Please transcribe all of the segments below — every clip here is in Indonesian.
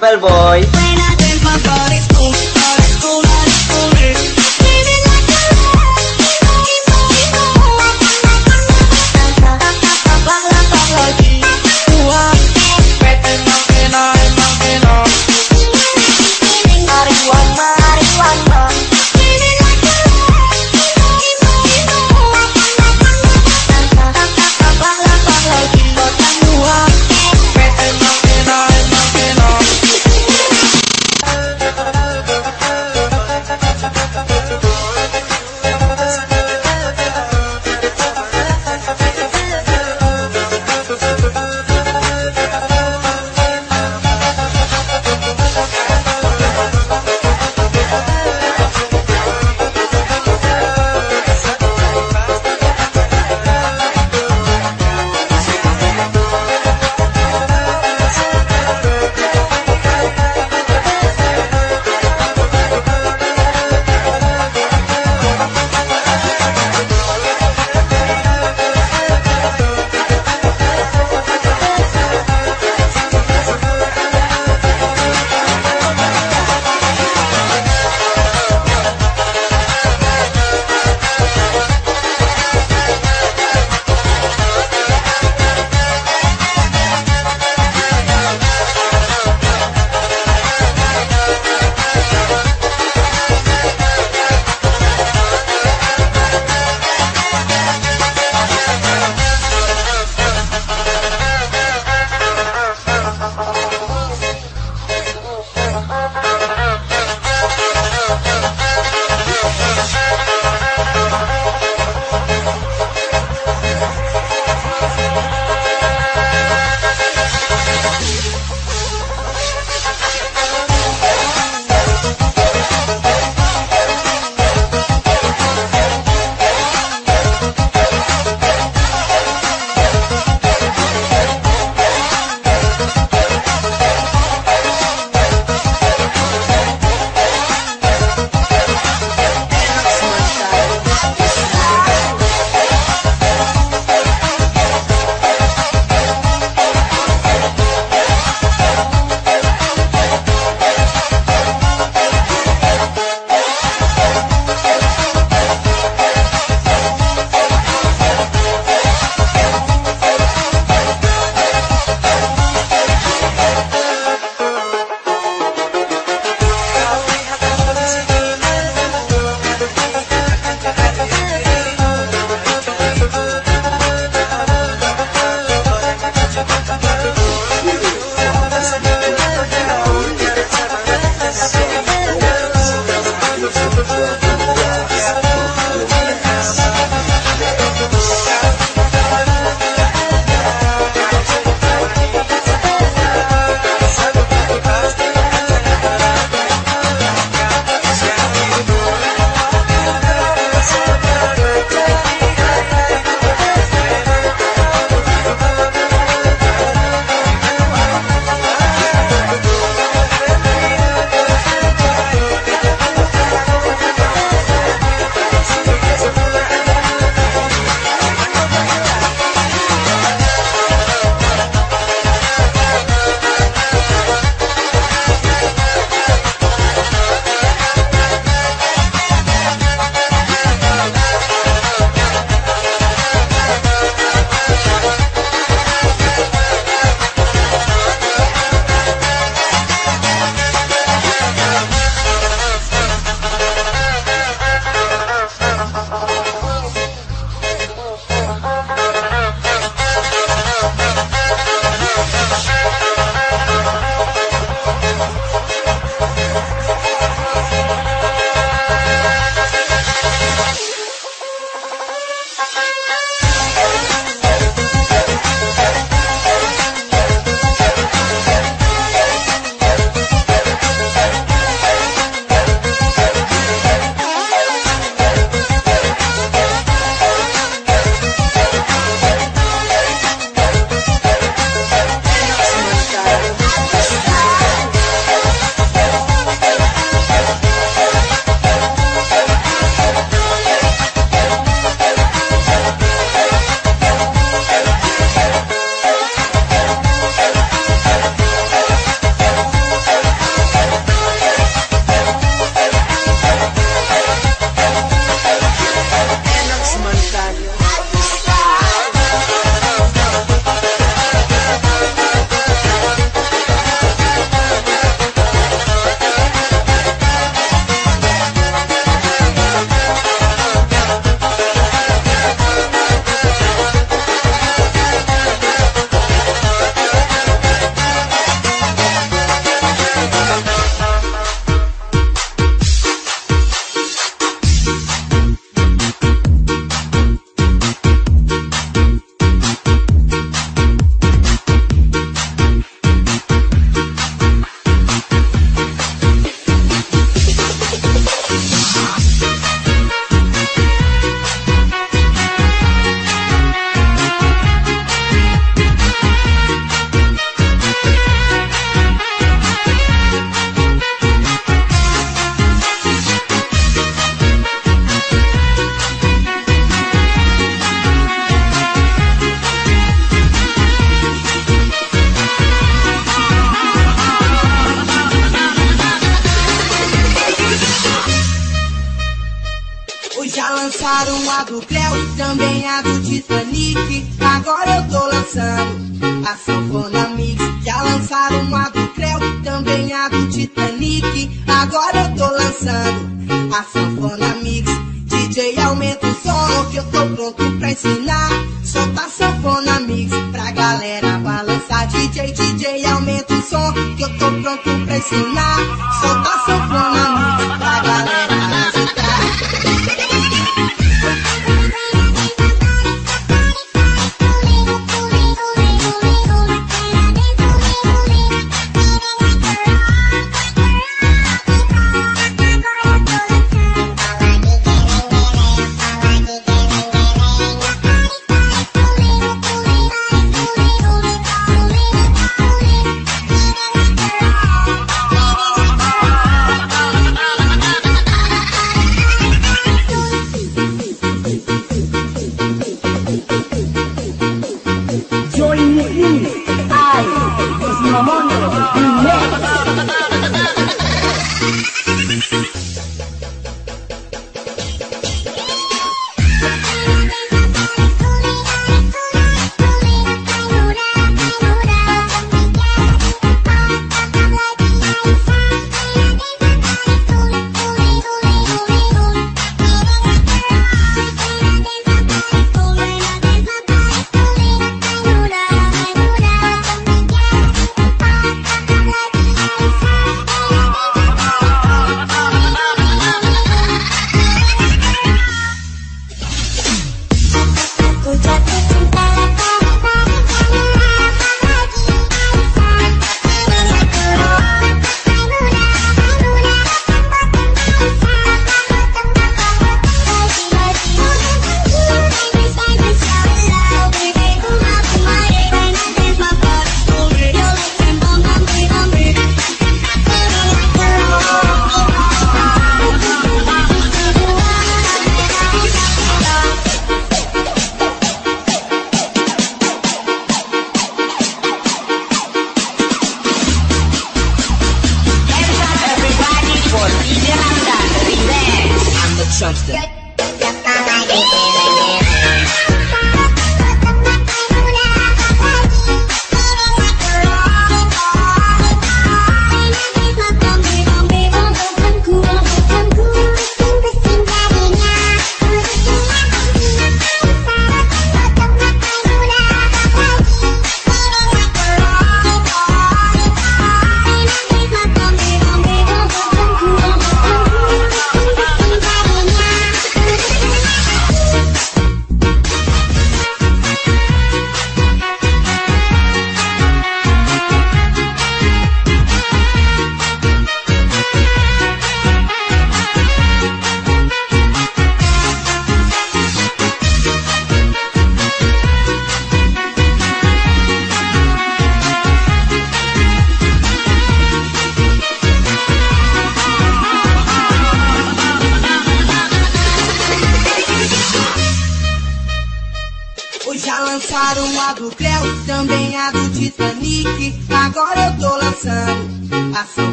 Simple boy.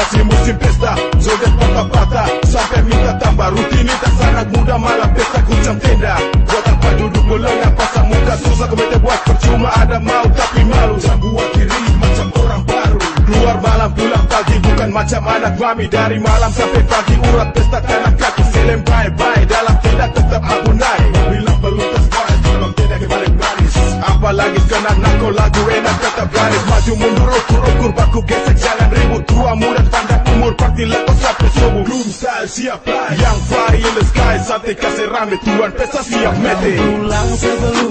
Masih musim pesta, Zodiac patah-patah Sampai minta tambah. Rutinitas anak muda malam pesta kuncang tenda. Gua tanpa duduk melengah pasang muka susah. Kemete buat percuma ada mau tapi malu. Jagoa kiri macam orang baru. Keluar malam pulang pagi bukan macam anak mami. Dari malam sampai pagi urat pesta kanak mames, tú al peso así mete.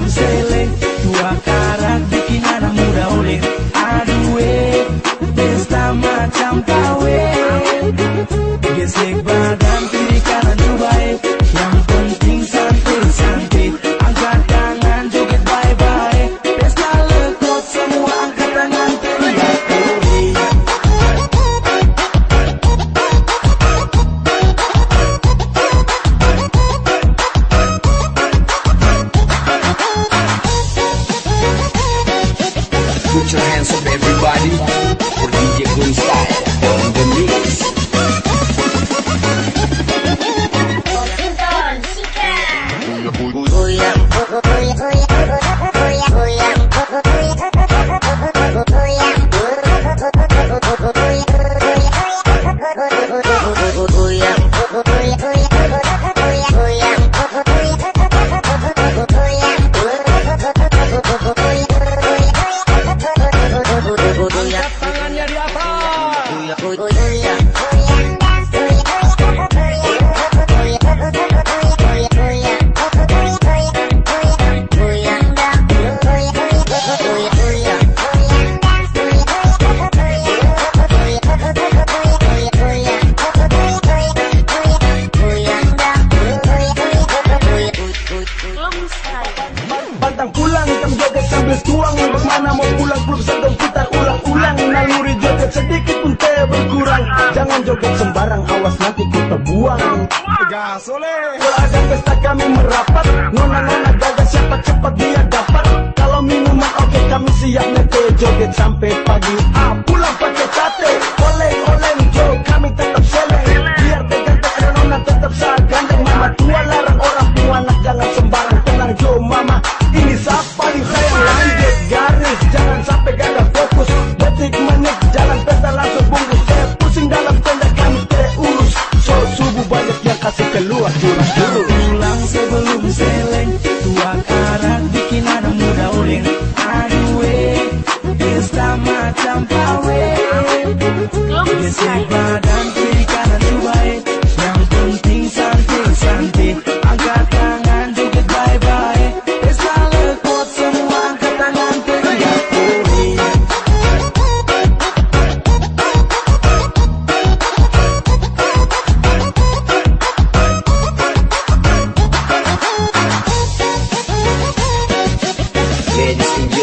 Kids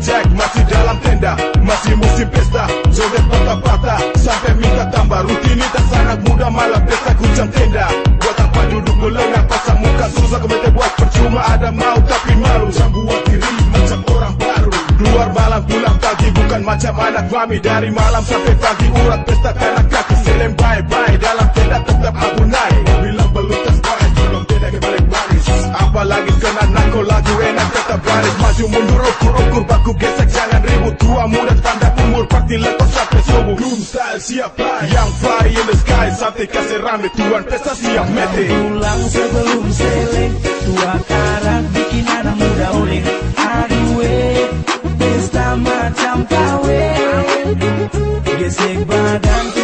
Jack masih dalam tenda Masih musim pesta. Jodet patah-patah Sampai minta tambah. Rutinitas sangat mudah malah pesta kucang tenda. Buat apa duduk melengah Pasang muka susah kau buat. Percuma Ada mau tapi malu. Sambuat diri macam orang baru. Keluar malam pulang pagi Bukan macam anak mami. Dari malam sampai pagi Urat pesta kanak kaki. Selem bye-bye Dalam tenda tetap mundur ukur ukur baku gesek jangan ribut. Tua muda tanda umur pasti lepas sampai subuh. Room style siap fly yang fly in the sky sampai kasih rame tuan pesta siap mete. Pulang sebelum seling tua karat bikin anak muda oleh. Hari we pesta macam kawe gesek badan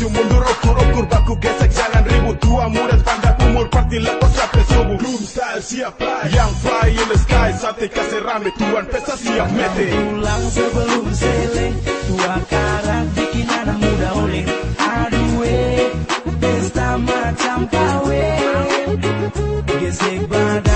maju mundur ukur-ukur baku gesek jangan ribut Tua muda tangga umur party lepas sampai subuh Bloom style siap fly. Yang fly in the sky Sate kasih rame tuan pesta siap mete. Pulang sebelum sele Tua karang bikin anak muda oleng Aduwe Pesta macam kawe Gesek badan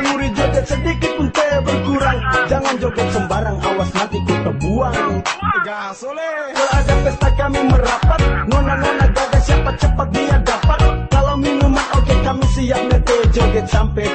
Naluri joget sedikit pun teh berkurang. Jangan joget sembarang awas nanti ku terbuang. Kalau ada pesta kami merapat. Nona-nona gagah siapa cepat dia dapat. Kalau minuman oke okay, kami siap nete joget sampai